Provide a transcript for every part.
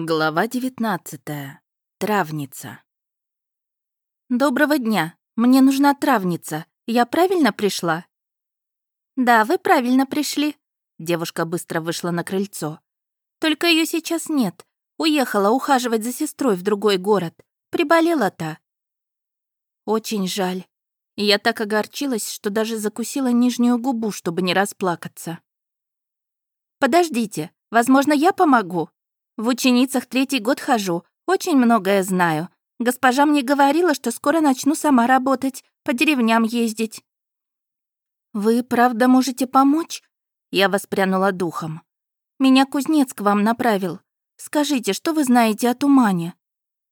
Глава 19. Травница. «Доброго дня. Мне нужна травница. Я правильно пришла?» «Да, вы правильно пришли». Девушка быстро вышла на крыльцо. «Только ее сейчас нет. Уехала ухаживать за сестрой в другой город. Приболела-то». «Очень жаль. Я так огорчилась, что даже закусила нижнюю губу, чтобы не расплакаться». «Подождите, возможно, я помогу?» В ученицах третий год хожу, очень многое знаю. Госпожа мне говорила, что скоро начну сама работать, по деревням ездить». «Вы правда можете помочь?» Я воспрянула духом. «Меня кузнец к вам направил. Скажите, что вы знаете о тумане?»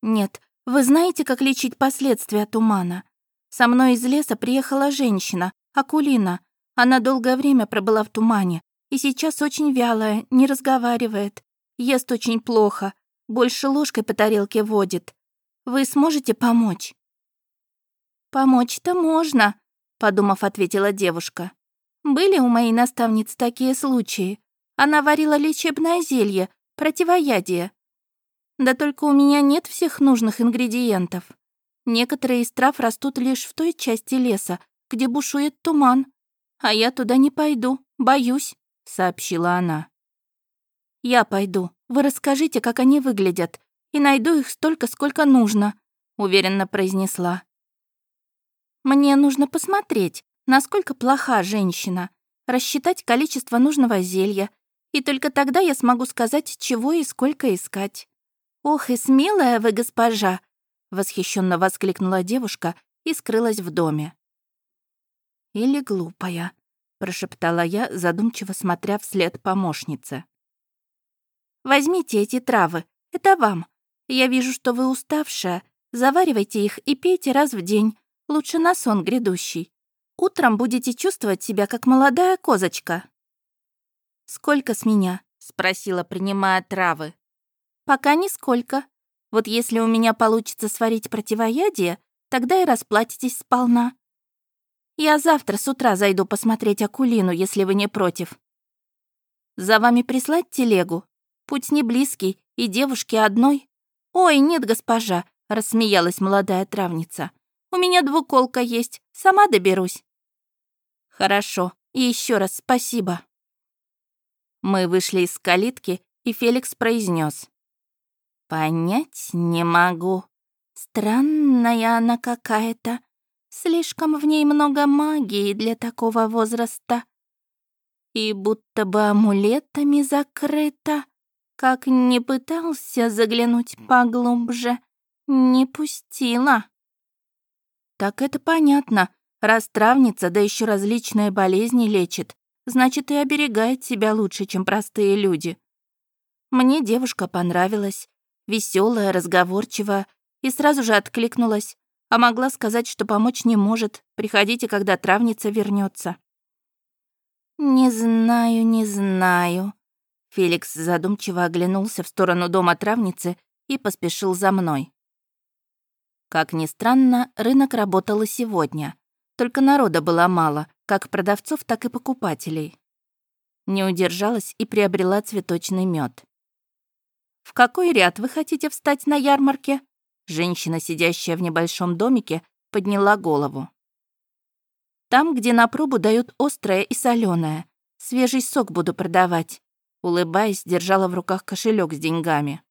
«Нет, вы знаете, как лечить последствия тумана? Со мной из леса приехала женщина, Акулина. Она долгое время пробыла в тумане и сейчас очень вялая, не разговаривает. Ест очень плохо, больше ложкой по тарелке водит. Вы сможете помочь?» «Помочь-то можно», — подумав, ответила девушка. «Были у моей наставницы такие случаи. Она варила лечебное зелье, противоядие. Да только у меня нет всех нужных ингредиентов. Некоторые из трав растут лишь в той части леса, где бушует туман. А я туда не пойду, боюсь», — сообщила она. «Я пойду. Вы расскажите, как они выглядят, и найду их столько, сколько нужно», — уверенно произнесла. «Мне нужно посмотреть, насколько плоха женщина, рассчитать количество нужного зелья, и только тогда я смогу сказать, чего и сколько искать». «Ох, и смелая вы, госпожа!» — восхищенно воскликнула девушка и скрылась в доме. «Или глупая», — прошептала я, задумчиво смотря вслед помощнице. Возьмите эти травы. Это вам. Я вижу, что вы уставшая. Заваривайте их и пейте раз в день. Лучше на сон грядущий. Утром будете чувствовать себя как молодая козочка». «Сколько с меня?» — спросила, принимая травы. «Пока нисколько. Вот если у меня получится сварить противоядие, тогда и расплатитесь сполна. Я завтра с утра зайду посмотреть Акулину, если вы не против. За вами прислать телегу?» Путь не близкий, и девушке одной. Ой, нет, госпожа, рассмеялась молодая травница. У меня двуколка есть, сама доберусь. Хорошо, и еще раз спасибо. Мы вышли из калитки, и Феликс произнес: Понять не могу. Странная она какая-то. Слишком в ней много магии для такого возраста. И будто бы амулетами закрыта. Как не пытался заглянуть поглубже, не пустила. Так это понятно. Раз травница, да еще различные болезни лечит, значит и оберегает себя лучше, чем простые люди. Мне девушка понравилась. Веселая, разговорчивая, и сразу же откликнулась, а могла сказать, что помочь не может. Приходите, когда травница вернется. «Не знаю, не знаю», Феликс задумчиво оглянулся в сторону дома травницы и поспешил за мной. Как ни странно, рынок работал и сегодня. Только народа было мало, как продавцов, так и покупателей. Не удержалась и приобрела цветочный мед. «В какой ряд вы хотите встать на ярмарке?» Женщина, сидящая в небольшом домике, подняла голову. «Там, где на пробу дают острое и соленое. Свежий сок буду продавать улыбаясь, держала в руках кошелек с деньгами.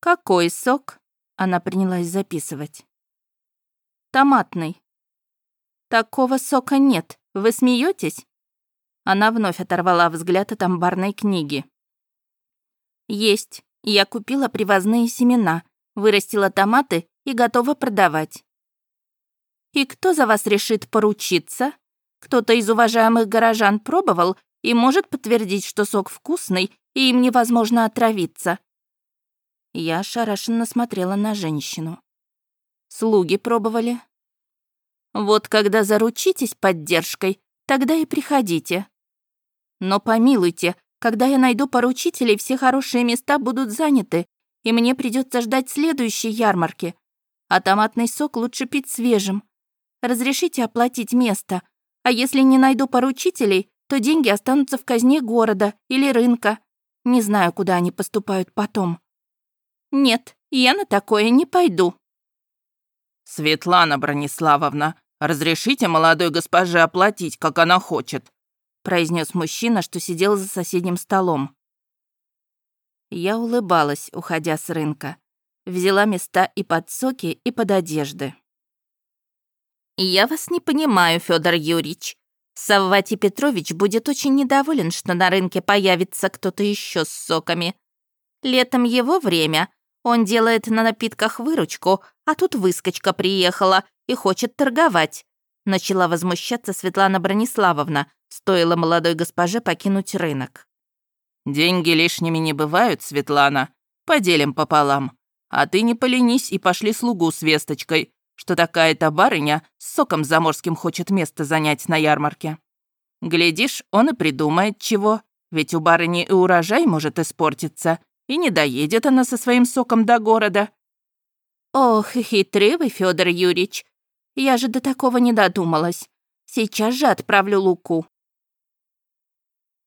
«Какой сок?» — она принялась записывать. «Томатный». «Такого сока нет. Вы смеетесь? Она вновь оторвала взгляд от амбарной книги. «Есть. Я купила привозные семена, вырастила томаты и готова продавать». «И кто за вас решит поручиться? Кто-то из уважаемых горожан пробовал и может подтвердить, что сок вкусный, и им невозможно отравиться. Я ошарашенно смотрела на женщину. Слуги пробовали. Вот когда заручитесь поддержкой, тогда и приходите. Но помилуйте, когда я найду поручителей, все хорошие места будут заняты, и мне придется ждать следующей ярмарки. А томатный сок лучше пить свежим. Разрешите оплатить место, а если не найду поручителей, то деньги останутся в казне города или рынка. Не знаю, куда они поступают потом. Нет, я на такое не пойду. Светлана Брониславовна, разрешите молодой госпоже оплатить, как она хочет, произнес мужчина, что сидел за соседним столом. Я улыбалась, уходя с рынка. Взяла места и под соки, и под одежды. «Я вас не понимаю, Федор Юрьевич. Саввати Петрович будет очень недоволен, что на рынке появится кто-то еще с соками. Летом его время. Он делает на напитках выручку, а тут выскочка приехала и хочет торговать. Начала возмущаться Светлана Брониславовна, стоило молодой госпоже покинуть рынок. «Деньги лишними не бывают, Светлана. Поделим пополам. А ты не поленись и пошли слугу с весточкой, что такая-то барыня с соком заморским хочет место занять на ярмарке. Глядишь, он и придумает чего, ведь у барыни и урожай может испортиться, и не доедет она со своим соком до города». «Ох, хитрый вы, Федор Юрьевич. Я же до такого не додумалась. Сейчас же отправлю Луку.